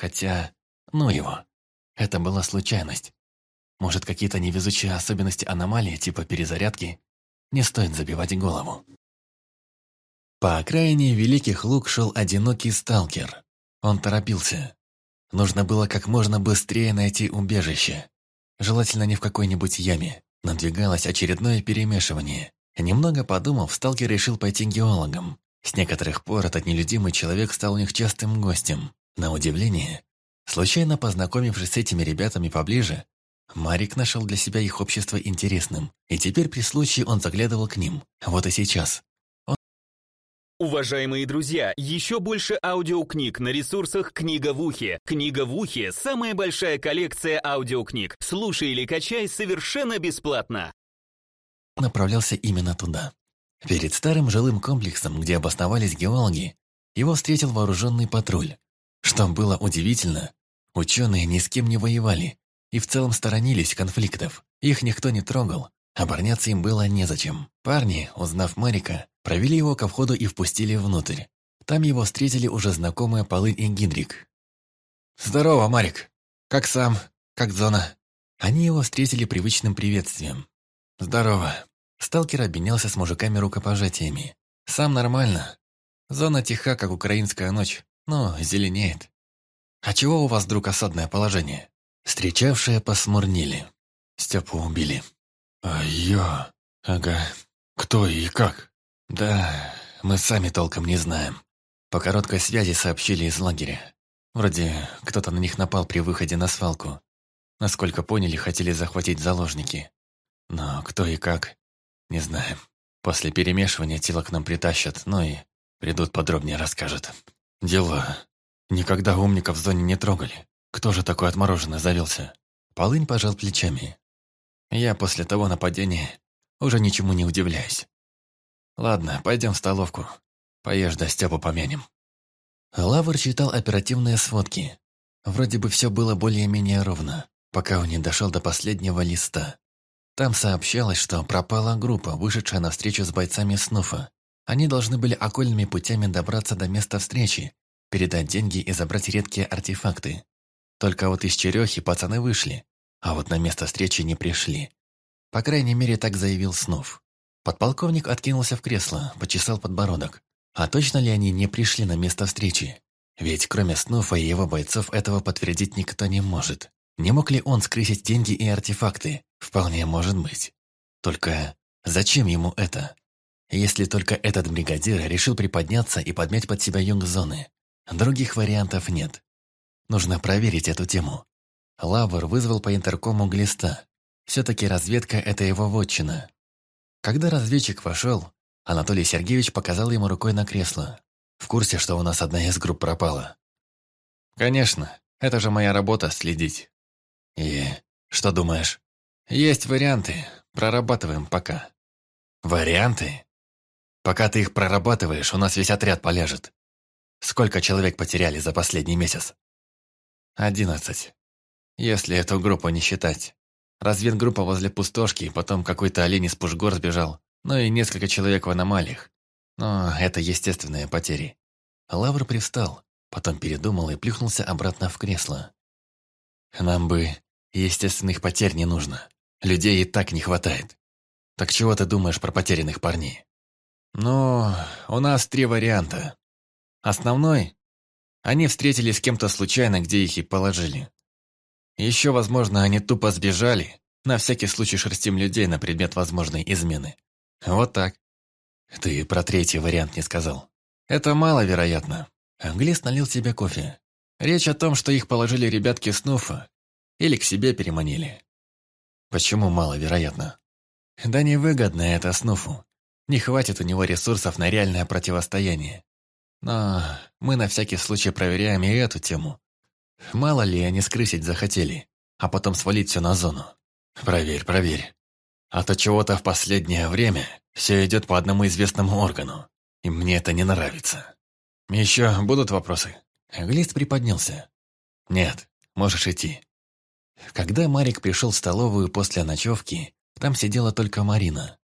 Хотя, ну его. Это была случайность. Может, какие-то невезучие особенности аномалии, типа перезарядки? Не стоит забивать голову. По окраине Великих Луг шел одинокий сталкер. Он торопился. Нужно было как можно быстрее найти убежище. Желательно не в какой-нибудь яме. Надвигалось очередное перемешивание. Немного подумав, сталкер решил пойти геологом. С некоторых пор этот нелюдимый человек стал у них частым гостем. На удивление, случайно познакомившись с этими ребятами поближе, Марик нашел для себя их общество интересным, и теперь при случае он заглядывал к ним. Вот и сейчас. Уважаемые друзья, еще больше аудиокниг на ресурсах «Книга в ухе». «Книга в ухе» — самая большая коллекция аудиокниг. Слушай или качай совершенно бесплатно. Направлялся именно туда. Перед старым жилым комплексом, где обосновались геологи, его встретил вооруженный патруль. Что было удивительно, ученые ни с кем не воевали и в целом сторонились конфликтов. Их никто не трогал, обороняться им было незачем. Парни, узнав Марика, Провели его ко входу и впустили внутрь. Там его встретили уже знакомые Полынь и Гинрик. «Здорово, Марик! Как сам? Как зона?» Они его встретили привычным приветствием. «Здорово!» Сталкер обменялся с мужиками рукопожатиями. «Сам нормально. Зона тиха, как украинская ночь, но зеленеет. А чего у вас вдруг осадное положение?» Встречавшие посмурнили. Степу убили. «А я... Ага. Кто и как?» «Да, мы сами толком не знаем. По короткой связи сообщили из лагеря. Вроде кто-то на них напал при выходе на свалку. Насколько поняли, хотели захватить заложники. Но кто и как, не знаем. После перемешивания тело к нам притащат, ну и придут подробнее расскажут. Дела. Никогда умников в зоне не трогали. Кто же такой отмороженный завелся? Полынь пожал плечами. Я после того нападения уже ничему не удивляюсь. Ладно, пойдем в столовку. Поешь, да Степу помянем. Лавр читал оперативные сводки. Вроде бы все было более-менее ровно, пока он не дошел до последнего листа. Там сообщалось, что пропала группа, вышедшая на встречу с бойцами СНУФа. Они должны были окольными путями добраться до места встречи, передать деньги и забрать редкие артефакты. Только вот из Черехи пацаны вышли, а вот на место встречи не пришли. По крайней мере, так заявил Снуф. Подполковник откинулся в кресло, почесал подбородок. А точно ли они не пришли на место встречи? Ведь кроме Снуфа и его бойцов этого подтвердить никто не может. Не мог ли он скрысить деньги и артефакты? Вполне может быть. Только зачем ему это? Если только этот бригадир решил приподняться и подмять под себя юг-зоны. Других вариантов нет. Нужно проверить эту тему. Лавр вызвал по интеркому глиста. Все-таки разведка – это его вотчина. Когда разведчик вошел, Анатолий Сергеевич показал ему рукой на кресло. В курсе, что у нас одна из групп пропала. «Конечно, это же моя работа – следить». «И что думаешь?» «Есть варианты, прорабатываем пока». «Варианты?» «Пока ты их прорабатываешь, у нас весь отряд полежит. Сколько человек потеряли за последний месяц?» «Одиннадцать. Если эту группу не считать. Разведгруппа возле пустошки, потом какой-то олень из Пушгор сбежал, ну и несколько человек в аномалиях. Но это естественные потери. Лавр привстал, потом передумал и плюхнулся обратно в кресло. Нам бы естественных потерь не нужно. Людей и так не хватает. Так чего ты думаешь про потерянных парней? Ну, у нас три варианта. Основной – они встретились с кем-то случайно, где их и положили. Еще, возможно, они тупо сбежали. На всякий случай шерстим людей на предмет возможной измены. Вот так. Ты про третий вариант не сказал. Это маловероятно. Англис налил себе кофе. Речь о том, что их положили ребятки Снуфа или к себе переманили. Почему маловероятно? Да невыгодно это Снуфу. Не хватит у него ресурсов на реальное противостояние. Но мы на всякий случай проверяем и эту тему. Мало ли они скрысить захотели, а потом свалить все на зону. Проверь, проверь. А то чего-то в последнее время все идет по одному известному органу, и мне это не нравится. Еще будут вопросы?» Глист приподнялся. «Нет, можешь идти». Когда Марик пришел в столовую после ночевки, там сидела только Марина.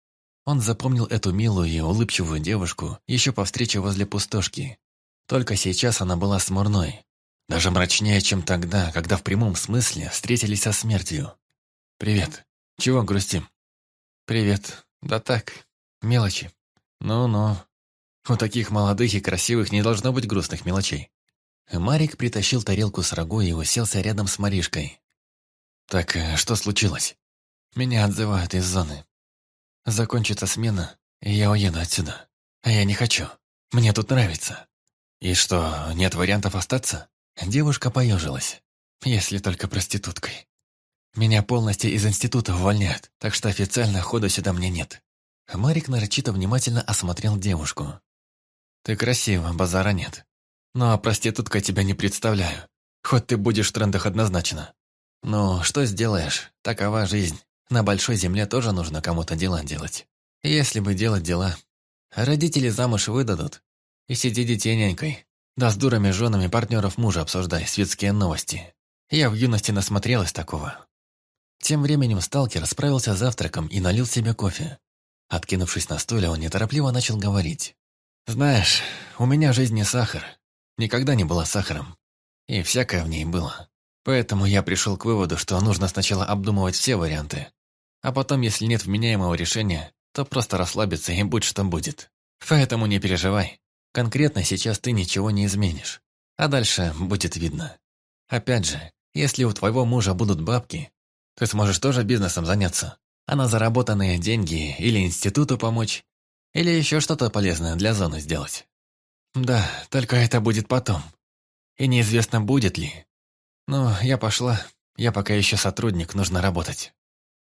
Он запомнил эту милую и улыбчивую девушку еще по встрече возле пустошки. Только сейчас она была смурной, Даже мрачнее, чем тогда, когда в прямом смысле встретились со смертью. «Привет. Чего грустим?» «Привет. Да так, мелочи. Ну-ну. У таких молодых и красивых не должно быть грустных мелочей». Марик притащил тарелку с рагу и уселся рядом с Маришкой. «Так, э, что случилось?» «Меня отзывают из зоны. Закончится смена, и я уеду отсюда. А я не хочу. Мне тут нравится». «И что, нет вариантов остаться?» Девушка поежилась. «Если только проституткой. Меня полностью из института увольняют, так что официально хода сюда мне нет». Марик нарочито внимательно осмотрел девушку. «Ты красива, базара нет. Но проституткой тебя не представляю. Хоть ты будешь в трендах однозначно. Ну, что сделаешь, такова жизнь. На большой земле тоже нужно кому-то дела делать. Если бы делать дела, родители замуж выдадут. И сиди детей нянькой. Да с дурами женами партнеров мужа обсуждай светские новости. Я в юности насмотрелась такого. Тем временем сталкер справился с завтраком и налил себе кофе. Откинувшись на стуле, он неторопливо начал говорить. «Знаешь, у меня жизнь не сахар. Никогда не была сахаром. И всякое в ней было. Поэтому я пришел к выводу, что нужно сначала обдумывать все варианты. А потом, если нет вменяемого решения, то просто расслабиться и будь что будет. Поэтому не переживай. Конкретно сейчас ты ничего не изменишь. А дальше будет видно. Опять же, если у твоего мужа будут бабки, ты сможешь тоже бизнесом заняться. А на заработанные деньги или институту помочь, или еще что-то полезное для зоны сделать. Да, только это будет потом. И неизвестно, будет ли. Но я пошла. Я пока еще сотрудник, нужно работать.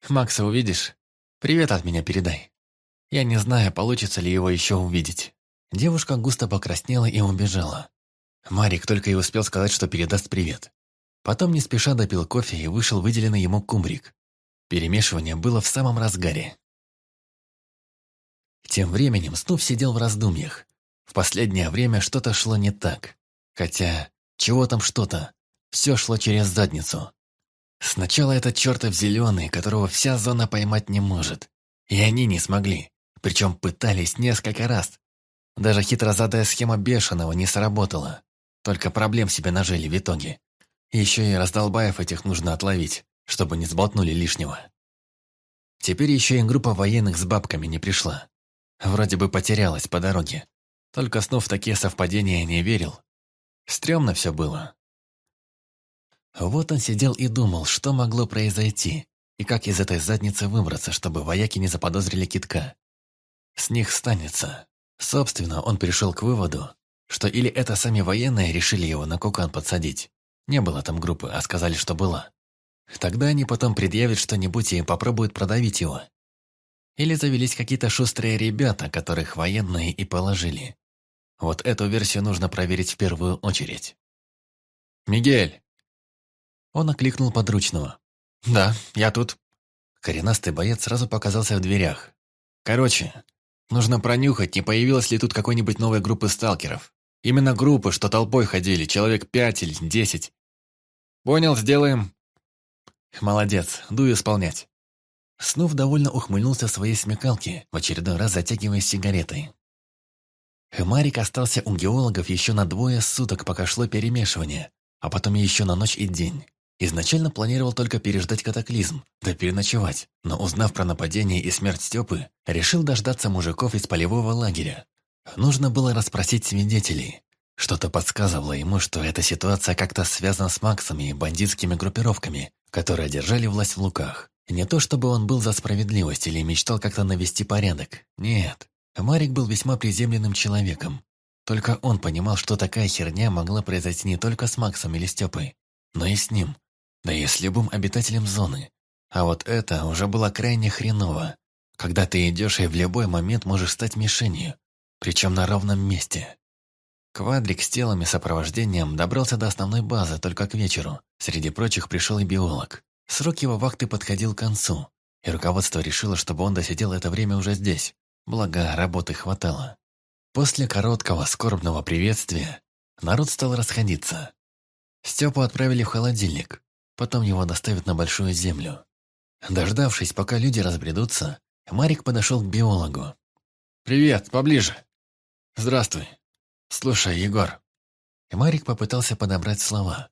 Макса увидишь? Привет от меня передай. Я не знаю, получится ли его еще увидеть. Девушка густо покраснела и убежала. Марик только и успел сказать, что передаст привет. Потом не спеша допил кофе и вышел выделенный ему кумбрик. Перемешивание было в самом разгаре. Тем временем Снуп сидел в раздумьях. В последнее время что-то шло не так. Хотя, чего там что-то? Все шло через задницу. Сначала этот чертов зеленый, которого вся зона поймать не может. И они не смогли. Причем пытались несколько раз. Даже хитрозадая схема Бешеного не сработала. Только проблем себе нажили в итоге. Еще и раздолбаев этих нужно отловить, чтобы не сболтнули лишнего. Теперь еще и группа военных с бабками не пришла. Вроде бы потерялась по дороге. Только снов такие совпадения не верил. Стремно все было. Вот он сидел и думал, что могло произойти, и как из этой задницы выбраться, чтобы вояки не заподозрили китка. С них станется. Собственно, он пришел к выводу, что или это сами военные решили его на кукан подсадить. Не было там группы, а сказали, что была. Тогда они потом предъявят что-нибудь и попробуют продавить его. Или завелись какие-то шустрые ребята, которых военные и положили. Вот эту версию нужно проверить в первую очередь. «Мигель!» Он окликнул подручного. «Да, я тут». Коренастый боец сразу показался в дверях. «Короче, Нужно пронюхать, не появилась ли тут какой-нибудь новой группы сталкеров. Именно группы, что толпой ходили, человек пять или десять. Понял, сделаем. Молодец, дуй исполнять. Снув довольно ухмыльнулся своей смекалке, в очередной раз затягиваясь сигаретой. Марик остался у геологов еще на двое суток, пока шло перемешивание, а потом еще на ночь и день. Изначально планировал только переждать катаклизм, да переночевать, но узнав про нападение и смерть Степы, решил дождаться мужиков из полевого лагеря. Нужно было расспросить свидетелей. Что-то подсказывало ему, что эта ситуация как-то связана с Максами и бандитскими группировками, которые держали власть в Луках. Не то чтобы он был за справедливость или мечтал как-то навести порядок. Нет. Марик был весьма приземленным человеком. Только он понимал, что такая херня могла произойти не только с Максом или Степой, но и с ним да и с любым обитателем зоны. А вот это уже было крайне хреново, когда ты идешь и в любой момент можешь стать мишенью, причем на ровном месте. Квадрик с телом и сопровождением добрался до основной базы только к вечеру. Среди прочих пришел и биолог. Срок его вахты подходил к концу, и руководство решило, чтобы он досидел это время уже здесь, благо работы хватало. После короткого скорбного приветствия народ стал расходиться. Степу отправили в холодильник, Потом его доставят на Большую Землю. Дождавшись, пока люди разбредутся, Марик подошел к биологу. «Привет, поближе». «Здравствуй. Слушай, Егор, Марик попытался подобрать слова,